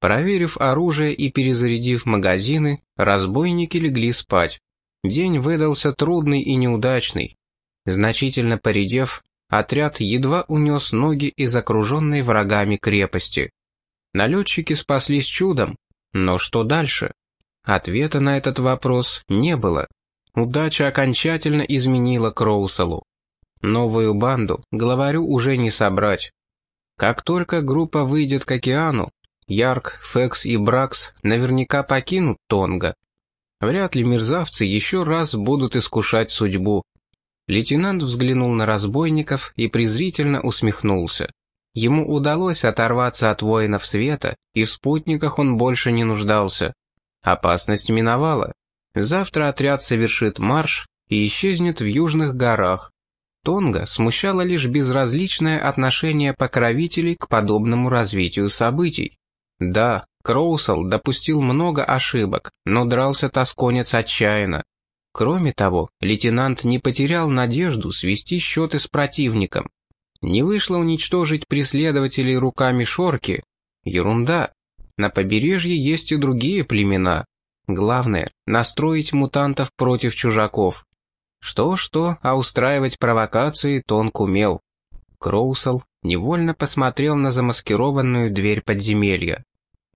Проверив оружие и перезарядив магазины, разбойники легли спать. День выдался трудный и неудачный. Значительно поредев, отряд едва унес ноги из окруженной врагами крепости. Налетчики спаслись чудом, но что дальше? Ответа на этот вопрос не было. Удача окончательно изменила Кроусалу. Новую банду главарю уже не собрать. Как только группа выйдет к океану, Ярк, Фекс и Бракс наверняка покинут Тонга. Вряд ли мерзавцы еще раз будут искушать судьбу. Лейтенант взглянул на разбойников и презрительно усмехнулся. Ему удалось оторваться от воинов света, и в спутниках он больше не нуждался. Опасность миновала. Завтра отряд совершит марш и исчезнет в южных горах. Тонга смущало лишь безразличное отношение покровителей к подобному развитию событий. Да, Кроусел допустил много ошибок, но дрался тосконец отчаянно. Кроме того, лейтенант не потерял надежду свести счеты с противником. Не вышло уничтожить преследователей руками шорки. Ерунда. На побережье есть и другие племена. Главное — настроить мутантов против чужаков. Что-что, а устраивать провокации тонк умел. Кроусел невольно посмотрел на замаскированную дверь подземелья.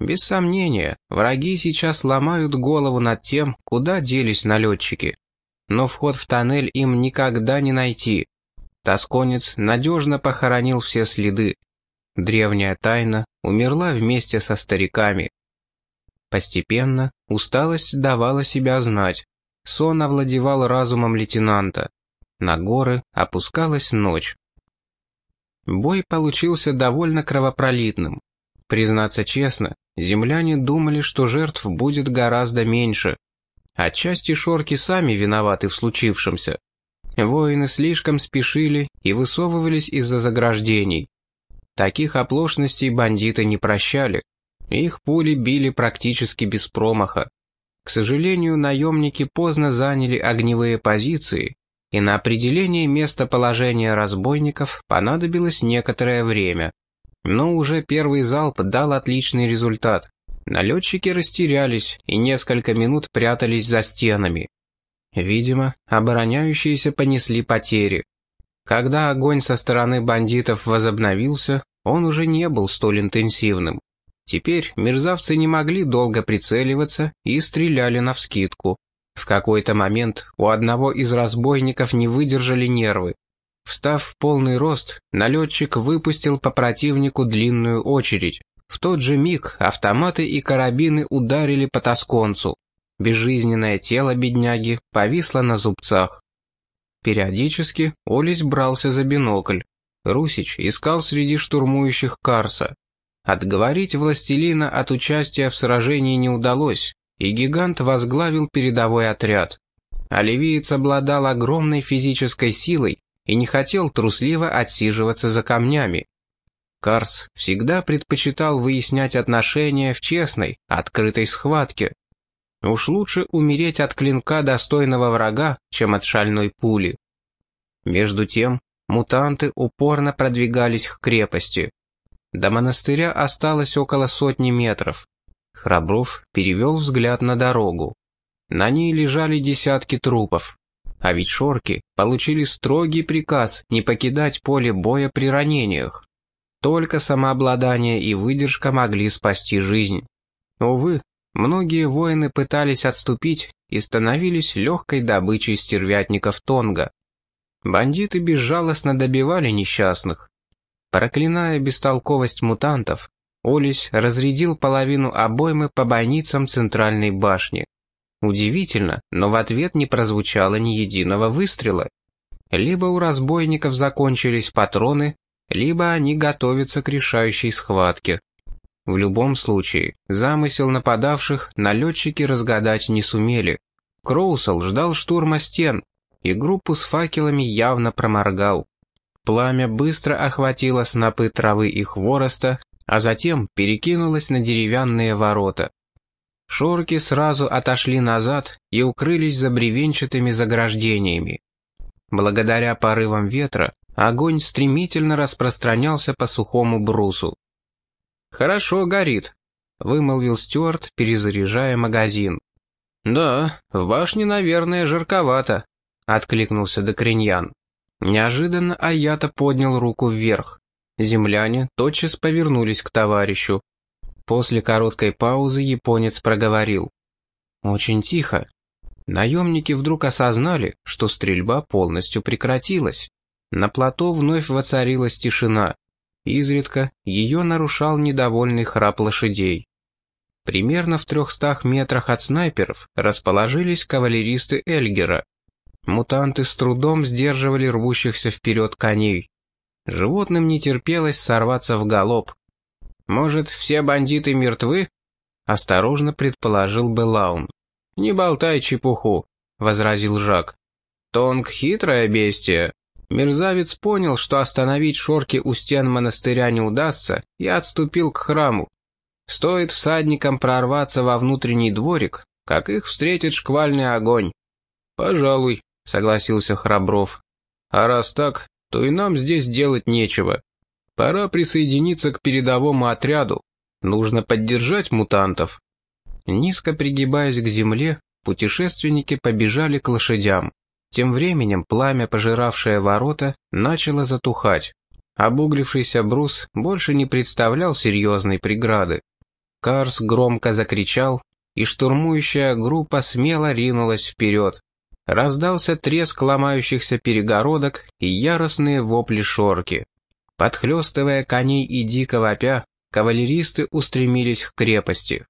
Без сомнения, враги сейчас ломают голову над тем, куда делись налетчики. Но вход в тоннель им никогда не найти. Тосконец надежно похоронил все следы. Древняя тайна умерла вместе со стариками. Постепенно усталость давала себя знать. Сон овладевал разумом лейтенанта. На горы опускалась ночь. Бой получился довольно кровопролитным. Признаться честно, земляне думали, что жертв будет гораздо меньше. Отчасти шорки сами виноваты в случившемся. Воины слишком спешили и высовывались из-за заграждений. Таких оплошностей бандиты не прощали. Их пули били практически без промаха. К сожалению, наемники поздно заняли огневые позиции, и на определение местоположения разбойников понадобилось некоторое время. Но уже первый залп дал отличный результат. Налетчики растерялись и несколько минут прятались за стенами. Видимо, обороняющиеся понесли потери. Когда огонь со стороны бандитов возобновился, он уже не был столь интенсивным. Теперь мерзавцы не могли долго прицеливаться и стреляли навскидку. В какой-то момент у одного из разбойников не выдержали нервы. Встав в полный рост, налетчик выпустил по противнику длинную очередь. В тот же миг автоматы и карабины ударили по тосконцу. Безжизненное тело бедняги повисло на зубцах. Периодически Олесь брался за бинокль. Русич искал среди штурмующих Карса. Отговорить властелина от участия в сражении не удалось, и гигант возглавил передовой отряд. Оливиец обладал огромной физической силой и не хотел трусливо отсиживаться за камнями. Карс всегда предпочитал выяснять отношения в честной, открытой схватке. Уж лучше умереть от клинка достойного врага, чем от шальной пули. Между тем, мутанты упорно продвигались к крепости. До монастыря осталось около сотни метров. Храбров перевел взгляд на дорогу. На ней лежали десятки трупов. А ведь шорки получили строгий приказ не покидать поле боя при ранениях. Только самообладание и выдержка могли спасти жизнь. Увы, многие воины пытались отступить и становились легкой добычей стервятников Тонга. Бандиты безжалостно добивали несчастных. Проклиная бестолковость мутантов, Олесь разрядил половину обоймы по бойницам центральной башни. Удивительно, но в ответ не прозвучало ни единого выстрела. Либо у разбойников закончились патроны, либо они готовятся к решающей схватке. В любом случае, замысел нападавших налетчики разгадать не сумели. Кроусел ждал штурма стен, и группу с факелами явно проморгал. Пламя быстро охватило снопы травы и хвороста, а затем перекинулось на деревянные ворота. Шорки сразу отошли назад и укрылись за бревенчатыми заграждениями. Благодаря порывам ветра огонь стремительно распространялся по сухому брусу. «Хорошо горит», — вымолвил Стюарт, перезаряжая магазин. «Да, в башне, наверное, жарковато», — откликнулся Докриньян. Неожиданно Аята поднял руку вверх. Земляне тотчас повернулись к товарищу. После короткой паузы японец проговорил. «Очень тихо. Наемники вдруг осознали, что стрельба полностью прекратилась. На плато вновь воцарилась тишина. Изредка ее нарушал недовольный храп лошадей. Примерно в трехстах метрах от снайперов расположились кавалеристы Эльгера. Мутанты с трудом сдерживали рвущихся вперед коней. Животным не терпелось сорваться в галоп. «Может, все бандиты мертвы?» — осторожно предположил Белаун. «Не болтай чепуху», — возразил Жак. «Тонг — хитрое бестие. Мерзавец понял, что остановить шорки у стен монастыря не удастся, и отступил к храму. Стоит всадникам прорваться во внутренний дворик, как их встретит шквальный огонь. «Пожалуй», — согласился Храбров. «А раз так, то и нам здесь делать нечего. Пора присоединиться к передовому отряду. Нужно поддержать мутантов». Низко пригибаясь к земле, путешественники побежали к лошадям. Тем временем пламя, пожиравшее ворота, начало затухать. Обуглившийся брус больше не представлял серьезной преграды. Карс громко закричал, и штурмующая группа смело ринулась вперед. Раздался треск ломающихся перегородок и яростные вопли шорки. Подхлестывая коней и дико вопя, кавалеристы устремились к крепости.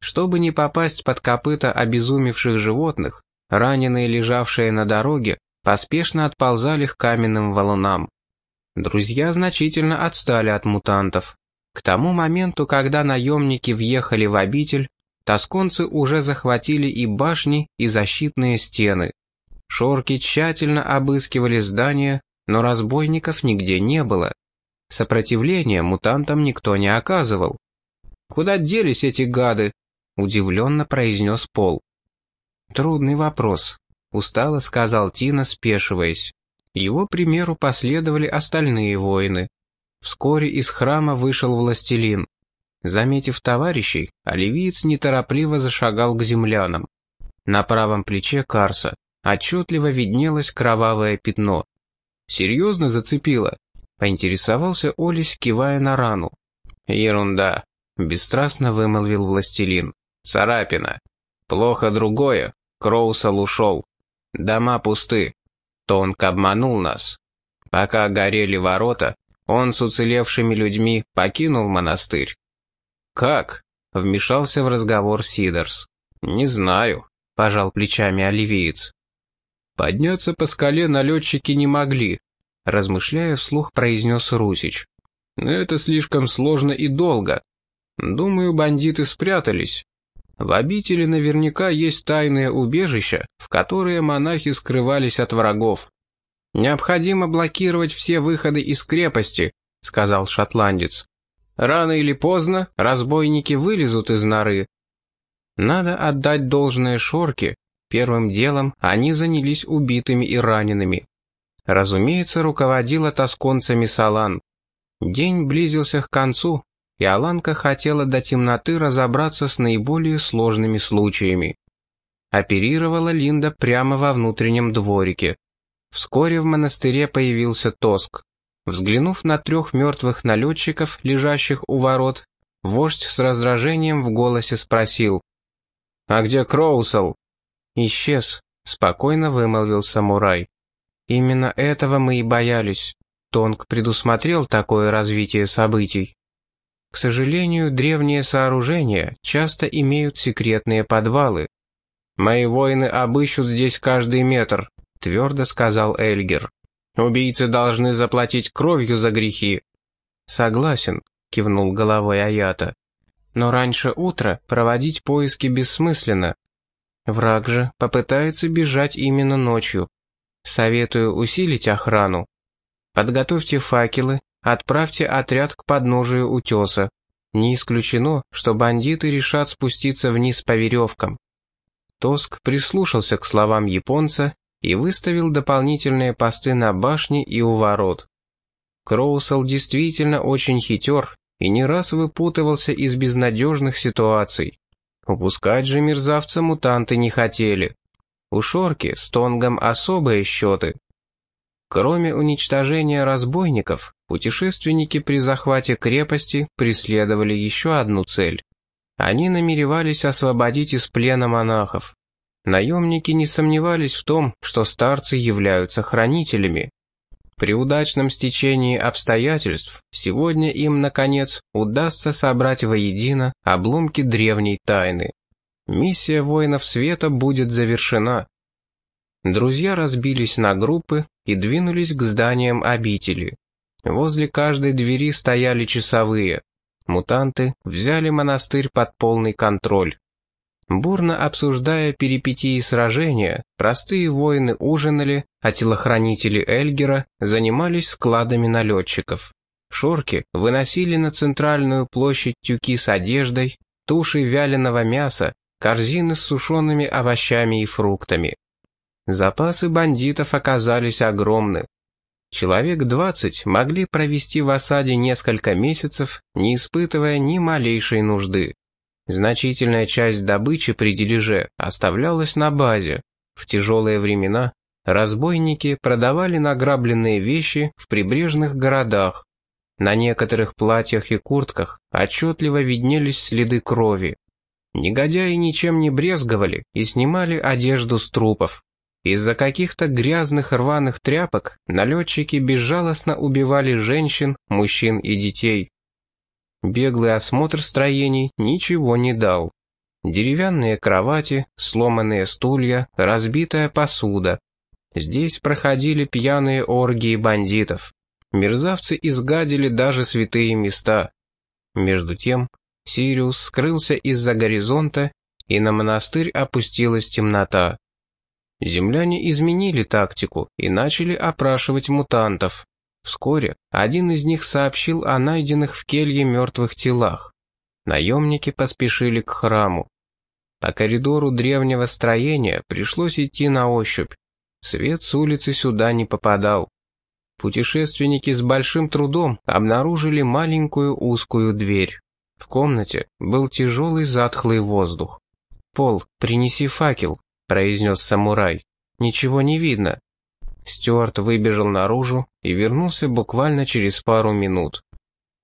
Чтобы не попасть под копыта обезумевших животных, Раненые, лежавшие на дороге, поспешно отползали к каменным валунам. Друзья значительно отстали от мутантов. К тому моменту, когда наемники въехали в обитель, тосконцы уже захватили и башни, и защитные стены. Шорки тщательно обыскивали здания, но разбойников нигде не было. Сопротивления мутантам никто не оказывал. «Куда делись эти гады?» — удивленно произнес Пол. «Трудный вопрос», — устало сказал Тина, спешиваясь. Его примеру последовали остальные воины. Вскоре из храма вышел властелин. Заметив товарищей, оливиец неторопливо зашагал к землянам. На правом плече Карса отчетливо виднелось кровавое пятно. «Серьезно зацепило?» — поинтересовался Олесь, кивая на рану. «Ерунда», — бесстрастно вымолвил властелин. «Царапина. Плохо другое. Кроусел ушел. Дома пусты. Тонк обманул нас. Пока горели ворота, он с уцелевшими людьми покинул монастырь. «Как?» — вмешался в разговор Сидорс. «Не знаю», — пожал плечами оливиец. «Подняться по скале налетчики не могли», — размышляя вслух произнес Русич. «Это слишком сложно и долго. Думаю, бандиты спрятались, в обители наверняка есть тайные убежища, в которые монахи скрывались от врагов. «Необходимо блокировать все выходы из крепости», — сказал шотландец. «Рано или поздно разбойники вылезут из норы». Надо отдать должное шорке. Первым делом они занялись убитыми и ранеными. Разумеется, руководила тосконцами Салан. День близился к концу, и Аланка хотела до темноты разобраться с наиболее сложными случаями. Оперировала Линда прямо во внутреннем дворике. Вскоре в монастыре появился Тоск. Взглянув на трех мертвых налетчиков, лежащих у ворот, вождь с раздражением в голосе спросил. «А где Кроусел?» «Исчез», — спокойно вымолвил самурай. «Именно этого мы и боялись. Тонг предусмотрел такое развитие событий». К сожалению, древние сооружения часто имеют секретные подвалы. «Мои воины обыщут здесь каждый метр», — твердо сказал Эльгер. «Убийцы должны заплатить кровью за грехи». «Согласен», — кивнул головой Аята. «Но раньше утра проводить поиски бессмысленно. Враг же попытается бежать именно ночью. Советую усилить охрану. Подготовьте факелы, Отправьте отряд к подножию утеса. Не исключено, что бандиты решат спуститься вниз по веревкам. Тоск прислушался к словам японца и выставил дополнительные посты на башне и у ворот. Кроусел действительно очень хитер и не раз выпутывался из безнадежных ситуаций. Упускать же мерзавца мутанты не хотели. У Шорки с Тонгом особые счеты. Кроме уничтожения разбойников, путешественники при захвате крепости преследовали еще одну цель. Они намеревались освободить из плена монахов. Наемники не сомневались в том, что старцы являются хранителями. При удачном стечении обстоятельств сегодня им, наконец, удастся собрать воедино обломки древней тайны. Миссия воинов света будет завершена. Друзья разбились на группы и двинулись к зданиям обители. Возле каждой двери стояли часовые. Мутанты взяли монастырь под полный контроль. Бурно обсуждая перипетии сражения, простые воины ужинали, а телохранители Эльгера занимались складами налетчиков. Шорки выносили на центральную площадь тюки с одеждой, туши вяленого мяса, корзины с сушеными овощами и фруктами. Запасы бандитов оказались огромны. Человек двадцать могли провести в осаде несколько месяцев, не испытывая ни малейшей нужды. Значительная часть добычи при дележе оставлялась на базе. В тяжелые времена разбойники продавали награбленные вещи в прибрежных городах. На некоторых платьях и куртках отчетливо виднелись следы крови. Негодяи ничем не брезговали и снимали одежду с трупов. Из-за каких-то грязных рваных тряпок налетчики безжалостно убивали женщин, мужчин и детей. Беглый осмотр строений ничего не дал. Деревянные кровати, сломанные стулья, разбитая посуда. Здесь проходили пьяные оргии бандитов. Мерзавцы изгадили даже святые места. Между тем, Сириус скрылся из-за горизонта, и на монастырь опустилась темнота. Земляне изменили тактику и начали опрашивать мутантов. Вскоре один из них сообщил о найденных в келье мертвых телах. Наемники поспешили к храму. По коридору древнего строения пришлось идти на ощупь. Свет с улицы сюда не попадал. Путешественники с большим трудом обнаружили маленькую узкую дверь. В комнате был тяжелый затхлый воздух. «Пол, принеси факел», — произнес самурай. «Ничего не видно». Стюарт выбежал наружу и вернулся буквально через пару минут.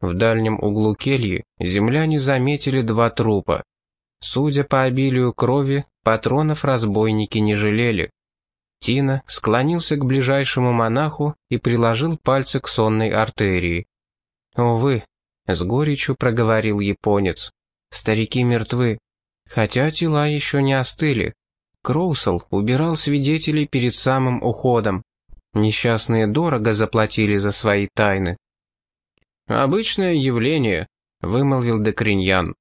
В дальнем углу кельи земляне заметили два трупа. Судя по обилию крови, патронов разбойники не жалели. Тина склонился к ближайшему монаху и приложил пальцы к сонной артерии. «Увы», — с горечью проговорил японец, — «старики мертвы, хотя тела еще не остыли. Кроусел убирал свидетелей перед самым уходом. Несчастные дорого заплатили за свои тайны. «Обычное явление», — вымолвил Декриньян.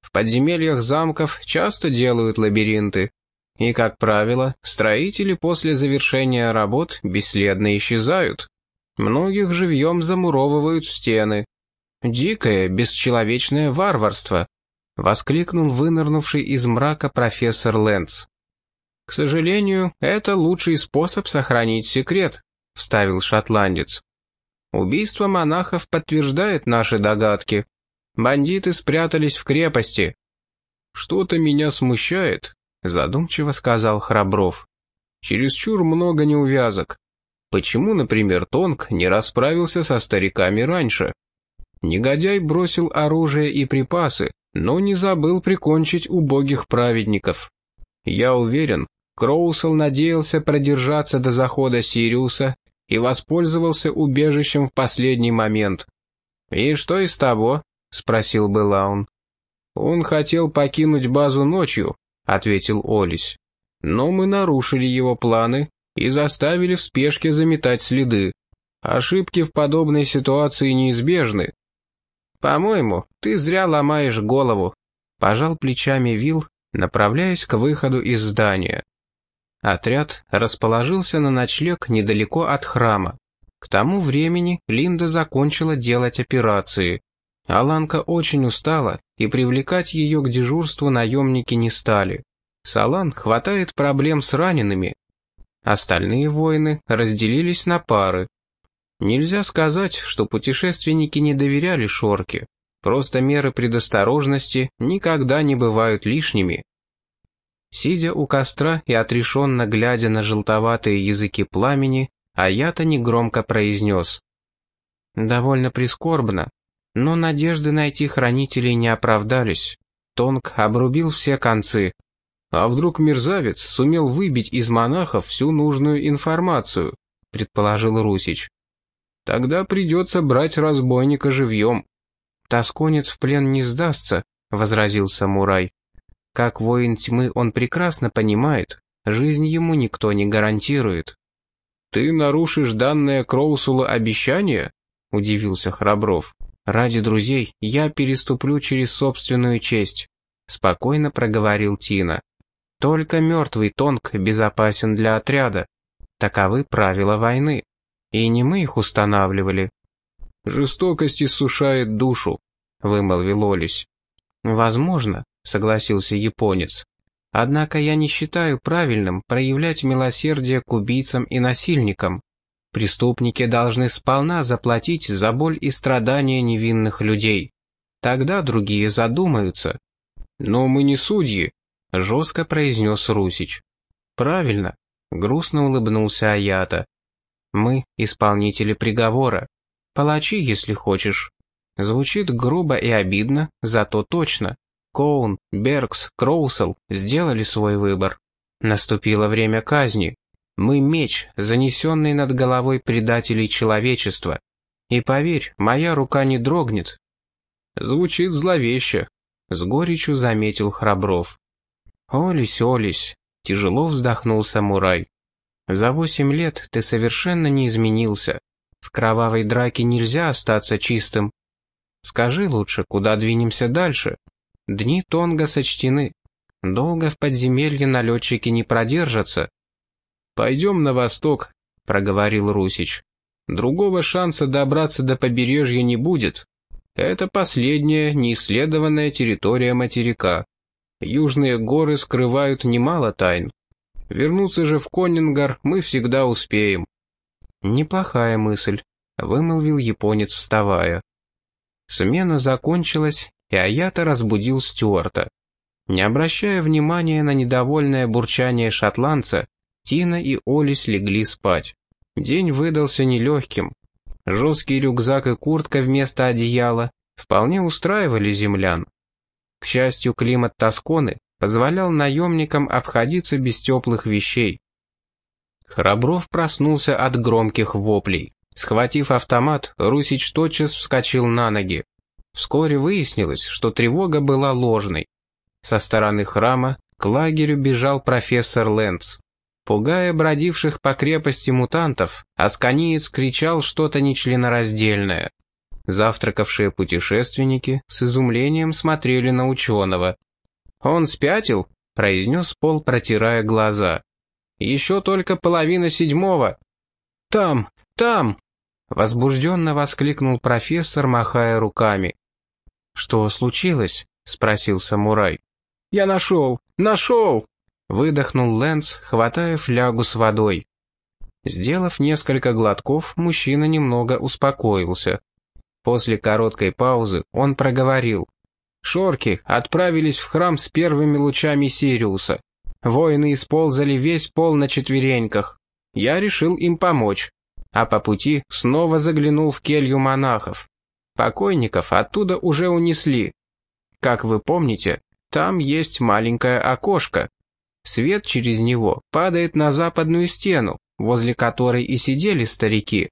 «В подземельях замков часто делают лабиринты, и, как правило, строители после завершения работ бесследно исчезают. Многих живьем замуровывают в стены. Дикое, бесчеловечное варварство», — воскликнул вынырнувший из мрака профессор Лэнс. «К сожалению, это лучший способ сохранить секрет», — вставил шотландец. «Убийство монахов подтверждает наши догадки. Бандиты спрятались в крепости». «Что-то меня смущает», — задумчиво сказал Храбров. «Чересчур много неувязок. Почему, например, Тонг не расправился со стариками раньше? Негодяй бросил оружие и припасы, но не забыл прикончить убогих праведников. Я уверен, Кроусел надеялся продержаться до захода Сириуса и воспользовался убежищем в последний момент. «И что из того?» — спросил Белаун. «Он хотел покинуть базу ночью», — ответил Олис. «Но мы нарушили его планы и заставили в спешке заметать следы. Ошибки в подобной ситуации неизбежны». «По-моему, ты зря ломаешь голову», — пожал плечами Вил, направляясь к выходу из здания. Отряд расположился на ночлег недалеко от храма. К тому времени Линда закончила делать операции. Аланка очень устала, и привлекать ее к дежурству наемники не стали. Салан хватает проблем с ранеными. Остальные воины разделились на пары. Нельзя сказать, что путешественники не доверяли Шорке. Просто меры предосторожности никогда не бывают лишними. Сидя у костра и отрешенно глядя на желтоватые языки пламени, Аята негромко произнес. «Довольно прискорбно, но надежды найти хранителей не оправдались. Тонг обрубил все концы. А вдруг мерзавец сумел выбить из монахов всю нужную информацию, предположил Русич. Тогда придется брать разбойника живьем. Тосконец в плен не сдастся, возразил самурай. Как воин тьмы он прекрасно понимает, жизнь ему никто не гарантирует. «Ты нарушишь данное Кроусула обещание?» — удивился Храбров. «Ради друзей я переступлю через собственную честь», — спокойно проговорил Тина. «Только мертвый тонк безопасен для отряда. Таковы правила войны. И не мы их устанавливали». «Жестокость иссушает душу», — вымолвил Олесь. «Возможно», — согласился японец. «Однако я не считаю правильным проявлять милосердие к убийцам и насильникам. Преступники должны сполна заплатить за боль и страдания невинных людей. Тогда другие задумаются. «Но мы не судьи», — жестко произнес Русич. «Правильно», — грустно улыбнулся Аята. «Мы — исполнители приговора. Палачи, если хочешь. Звучит грубо и обидно, зато точно. Коун, Беркс, Кроусел сделали свой выбор. Наступило время казни. Мы меч, занесенный над головой предателей человечества. И поверь, моя рука не дрогнет. Звучит зловеще, с горечью заметил Храбров. Олесь, Олесь, тяжело вздохнул самурай. За восемь лет ты совершенно не изменился. В кровавой драке нельзя остаться чистым. Скажи лучше, куда двинемся дальше? Дни Тонга сочтены. Долго в подземелье налетчики не продержатся. «Пойдем на восток», — проговорил Русич. «Другого шанса добраться до побережья не будет. Это последняя неисследованная территория материка. Южные горы скрывают немало тайн. Вернуться же в Коннингар мы всегда успеем». «Неплохая мысль», — вымолвил японец, вставая. Смена закончилась, и Аята разбудил Стюарта. Не обращая внимания на недовольное бурчание шотландца, Тина и Олис легли спать. День выдался нелегким. Жесткий рюкзак и куртка вместо одеяла вполне устраивали землян. К счастью, климат Тосконы позволял наемникам обходиться без теплых вещей. Храбров проснулся от громких воплей. Схватив автомат, Русич тотчас вскочил на ноги. Вскоре выяснилось, что тревога была ложной. Со стороны храма к лагерю бежал профессор Лэнс. Пугая бродивших по крепости мутантов, Асканиец кричал что-то нечленораздельное. Завтракавшие путешественники с изумлением смотрели на ученого. «Он спятил?» — произнес Пол, протирая глаза. «Еще только половина седьмого!» «Там! Там!» — возбужденно воскликнул профессор, махая руками. «Что случилось?» — спросил самурай. «Я нашел! Нашел!» Выдохнул Лэнс, хватая флягу с водой. Сделав несколько глотков, мужчина немного успокоился. После короткой паузы он проговорил. Шорки отправились в храм с первыми лучами Сириуса. Воины исползали весь пол на четвереньках. Я решил им помочь. А по пути снова заглянул в келью монахов. Покойников оттуда уже унесли. Как вы помните, там есть маленькое окошко, Свет через него падает на западную стену, возле которой и сидели старики.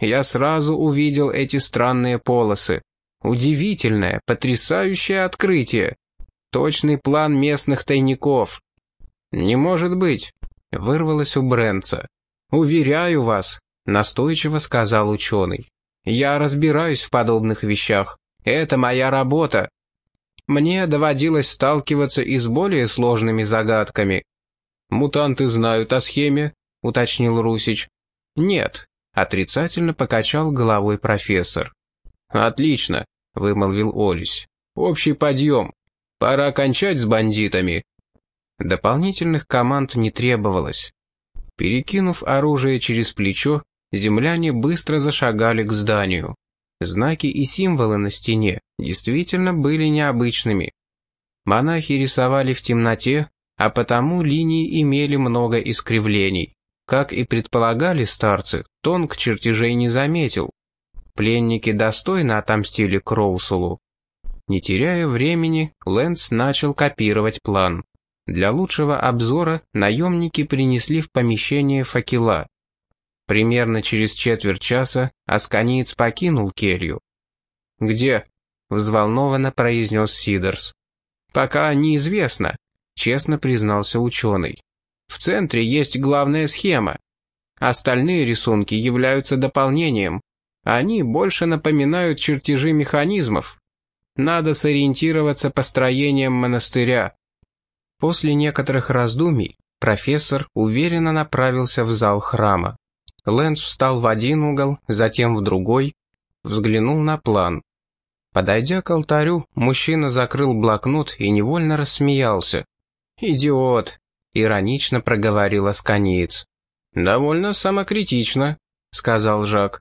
Я сразу увидел эти странные полосы. Удивительное, потрясающее открытие. Точный план местных тайников. «Не может быть», — вырвалось у Брэнца. «Уверяю вас», — настойчиво сказал ученый. «Я разбираюсь в подобных вещах. Это моя работа. Мне доводилось сталкиваться и с более сложными загадками. «Мутанты знают о схеме», — уточнил Русич. «Нет», — отрицательно покачал головой профессор. «Отлично», — вымолвил Олесь. «Общий подъем. Пора кончать с бандитами». Дополнительных команд не требовалось. Перекинув оружие через плечо, земляне быстро зашагали к зданию. Знаки и символы на стене действительно были необычными. Монахи рисовали в темноте, а потому линии имели много искривлений. Как и предполагали старцы, Тонг чертежей не заметил. Пленники достойно отомстили Кроусулу. Не теряя времени, Лэнс начал копировать план. Для лучшего обзора наемники принесли в помещение факела. Примерно через четверть часа Асканиец покинул келью. «Где?» — взволнованно произнес Сидорс. «Пока неизвестно», — честно признался ученый. «В центре есть главная схема. Остальные рисунки являются дополнением. Они больше напоминают чертежи механизмов. Надо сориентироваться по строениям монастыря». После некоторых раздумий профессор уверенно направился в зал храма. Лэнс встал в один угол, затем в другой, взглянул на план. Подойдя к алтарю, мужчина закрыл блокнот и невольно рассмеялся. «Идиот!» — иронично проговорил Асканиец. «Довольно самокритично», — сказал Жак.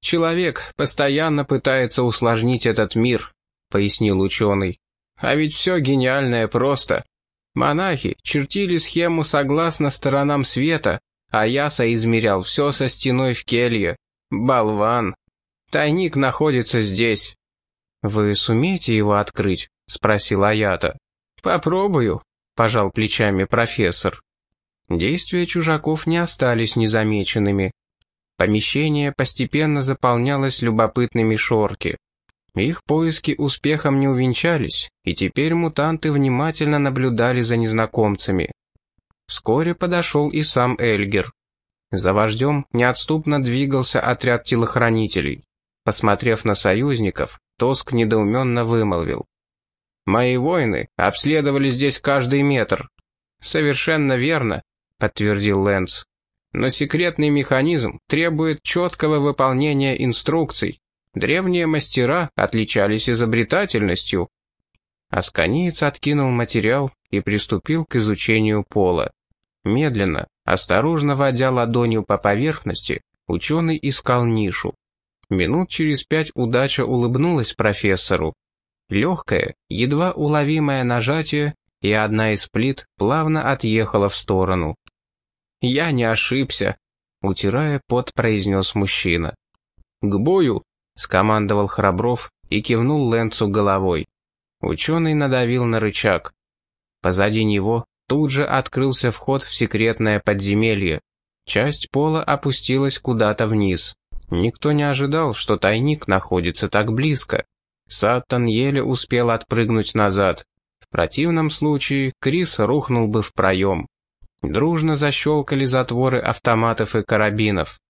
«Человек постоянно пытается усложнить этот мир», — пояснил ученый. «А ведь все гениальное просто. Монахи чертили схему согласно сторонам света, а я соизмерял все со стеной в келье. Болван. Тайник находится здесь. «Вы сумеете его открыть?» — спросил Аята. «Попробую», — пожал плечами профессор. Действия чужаков не остались незамеченными. Помещение постепенно заполнялось любопытными шорки. Их поиски успехом не увенчались, и теперь мутанты внимательно наблюдали за незнакомцами. Вскоре подошел и сам Эльгер. За вождем неотступно двигался отряд телохранителей. Посмотрев на союзников, Тоск недоуменно вымолвил. «Мои воины обследовали здесь каждый метр». «Совершенно верно», — подтвердил Лэнс. «Но секретный механизм требует четкого выполнения инструкций. Древние мастера отличались изобретательностью». Асканиец откинул материал и приступил к изучению пола. Медленно, осторожно водя ладонью по поверхности, ученый искал нишу. Минут через пять удача улыбнулась профессору. Легкое, едва уловимое нажатие, и одна из плит плавно отъехала в сторону. «Я не ошибся», — утирая пот, произнес мужчина. «К бою!» — скомандовал Храбров и кивнул Лэнцу головой. Ученый надавил на рычаг. Позади него Тут же открылся вход в секретное подземелье. Часть пола опустилась куда-то вниз. Никто не ожидал, что тайник находится так близко. Саттон еле успел отпрыгнуть назад. В противном случае Крис рухнул бы в проем. Дружно защелкали затворы автоматов и карабинов.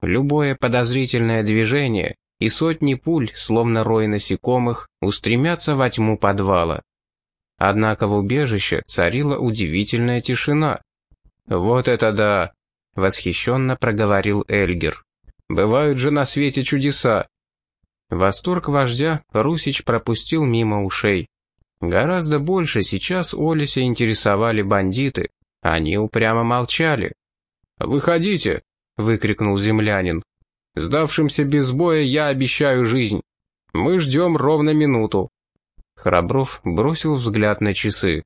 Любое подозрительное движение и сотни пуль, словно рой насекомых, устремятся во тьму подвала. Однако в убежище царила удивительная тишина. «Вот это да!» — восхищенно проговорил Эльгер. «Бывают же на свете чудеса!» Восторг вождя Русич пропустил мимо ушей. Гораздо больше сейчас Олеся интересовали бандиты. Они упрямо молчали. «Выходите!» — выкрикнул землянин. «Сдавшимся без боя я обещаю жизнь. Мы ждем ровно минуту». Храбров бросил взгляд на часы.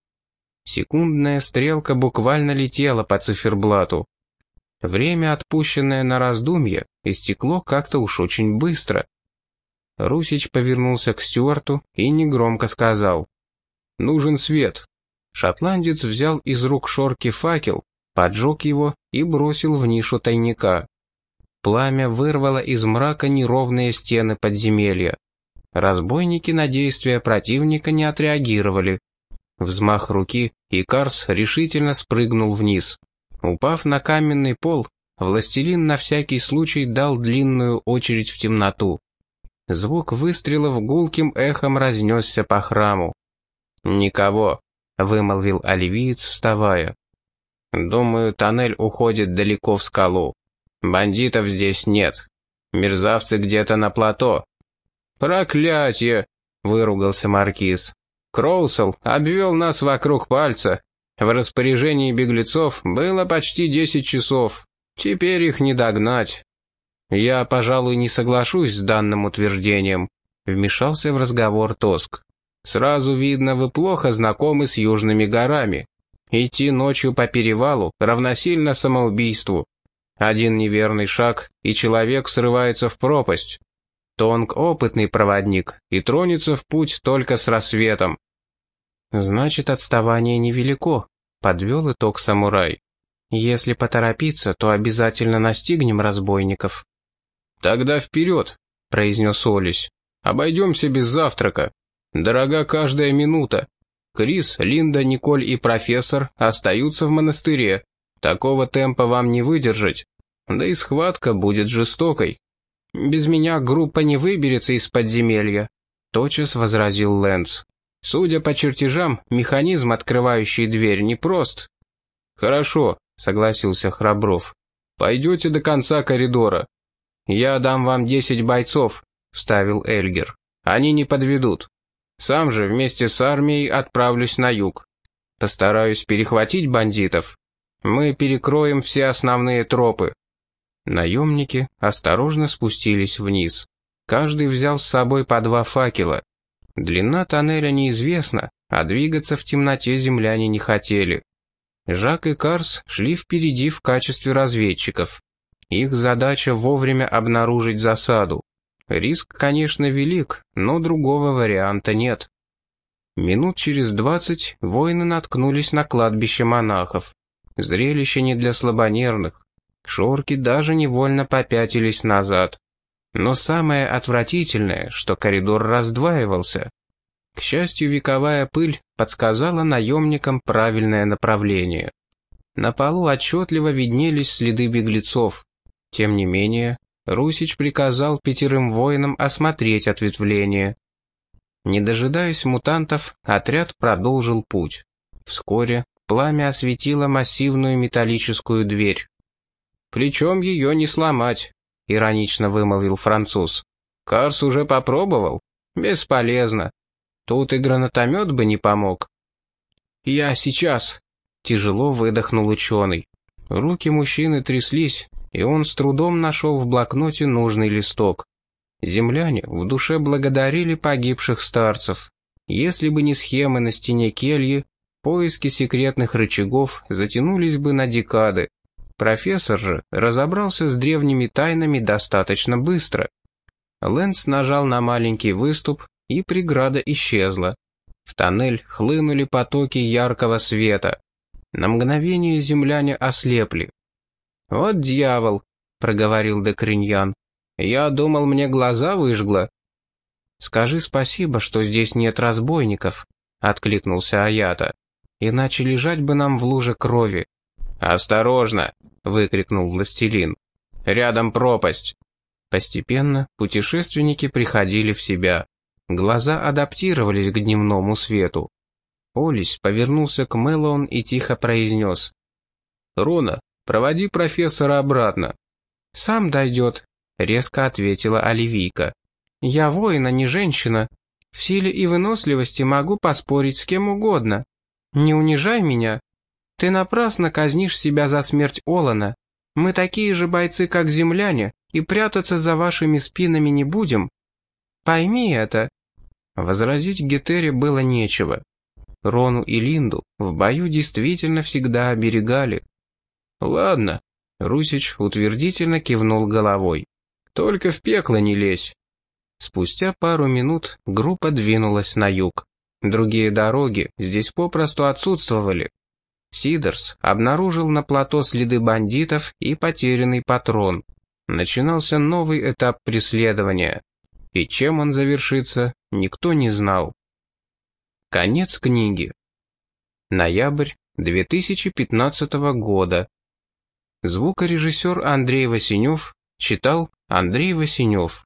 Секундная стрелка буквально летела по циферблату. Время, отпущенное на раздумье, истекло как-то уж очень быстро. Русич повернулся к Стюарту и негромко сказал. «Нужен свет». Шотландец взял из рук шорки факел, поджег его и бросил в нишу тайника. Пламя вырвало из мрака неровные стены подземелья. Разбойники на действия противника не отреагировали. Взмах руки, и Карс решительно спрыгнул вниз. Упав на каменный пол, властелин на всякий случай дал длинную очередь в темноту. Звук выстрелов гулким эхом разнесся по храму. «Никого», — вымолвил оливиец, вставая. «Думаю, тоннель уходит далеко в скалу. Бандитов здесь нет. Мерзавцы где-то на плато, «Проклятие!» — выругался Маркиз. «Кроусел обвел нас вокруг пальца. В распоряжении беглецов было почти десять часов. Теперь их не догнать». «Я, пожалуй, не соглашусь с данным утверждением», — вмешался в разговор Тоск. «Сразу видно, вы плохо знакомы с южными горами. Идти ночью по перевалу равносильно самоубийству. Один неверный шаг, и человек срывается в пропасть. Тонг опытный проводник и тронется в путь только с рассветом. Значит, отставание невелико, подвел итог самурай. Если поторопиться, то обязательно настигнем разбойников. Тогда вперед, произнес Олесь. Обойдемся без завтрака. Дорога каждая минута. Крис, Линда, Николь и профессор остаются в монастыре. Такого темпа вам не выдержать. Да и схватка будет жестокой. Без меня группа не выберется из подземелья», — тотчас возразил Лэнс. «Судя по чертежам, механизм, открывающий дверь, непрост». «Хорошо», — согласился Храбров. «Пойдете до конца коридора». «Я дам вам десять бойцов», — вставил Эльгер. «Они не подведут. Сам же вместе с армией отправлюсь на юг. Постараюсь перехватить бандитов. Мы перекроем все основные тропы. Наемники осторожно спустились вниз. Каждый взял с собой по два факела. Длина тоннеля неизвестна, а двигаться в темноте земляне не хотели. Жак и Карс шли впереди в качестве разведчиков. Их задача вовремя обнаружить засаду. Риск, конечно, велик, но другого варианта нет. Минут через двадцать воины наткнулись на кладбище монахов. Зрелище не для слабонервных. Шорки даже невольно попятились назад. Но самое отвратительное, что коридор раздваивался. К счастью, вековая пыль подсказала наемникам правильное направление. На полу отчетливо виднелись следы беглецов. Тем не менее, Русич приказал пятерым воинам осмотреть ответвление. Не дожидаясь мутантов, отряд продолжил путь. Вскоре пламя осветило массивную металлическую дверь. «Причем ее не сломать», — иронично вымолвил француз. «Карс уже попробовал? Бесполезно. Тут и гранатомет бы не помог». «Я сейчас», — тяжело выдохнул ученый. Руки мужчины тряслись, и он с трудом нашел в блокноте нужный листок. Земляне в душе благодарили погибших старцев. Если бы не схемы на стене кельи, поиски секретных рычагов затянулись бы на декады. Профессор же разобрался с древними тайнами достаточно быстро. Лэнс нажал на маленький выступ, и преграда исчезла. В тоннель хлынули потоки яркого света. На мгновение земляне ослепли. «Вот дьявол!» — проговорил Декриньян. «Я думал, мне глаза выжгло». «Скажи спасибо, что здесь нет разбойников», — откликнулся Аята. «Иначе лежать бы нам в луже крови». «Осторожно!» — выкрикнул властелин. «Рядом пропасть!» Постепенно путешественники приходили в себя. Глаза адаптировались к дневному свету. Олис повернулся к Мэллоун и тихо произнес. «Рона, проводи профессора обратно». «Сам дойдет», — резко ответила Оливийка. «Я воин, а не женщина. В силе и выносливости могу поспорить с кем угодно. Не унижай меня, ты напрасно казнишь себя за смерть Олана. Мы такие же бойцы, как земляне, и прятаться за вашими спинами не будем. Пойми это». Возразить Гетере было нечего. Рону и Линду в бою действительно всегда оберегали. «Ладно», — Русич утвердительно кивнул головой. «Только в пекло не лезь». Спустя пару минут группа двинулась на юг. Другие дороги здесь попросту отсутствовали, Сидерс обнаружил на плато следы бандитов и потерянный патрон. Начинался новый этап преследования. И чем он завершится, никто не знал. Конец книги. Ноябрь 2015 года. Звукорежиссер Андрей Васенев читал Андрей Васенев.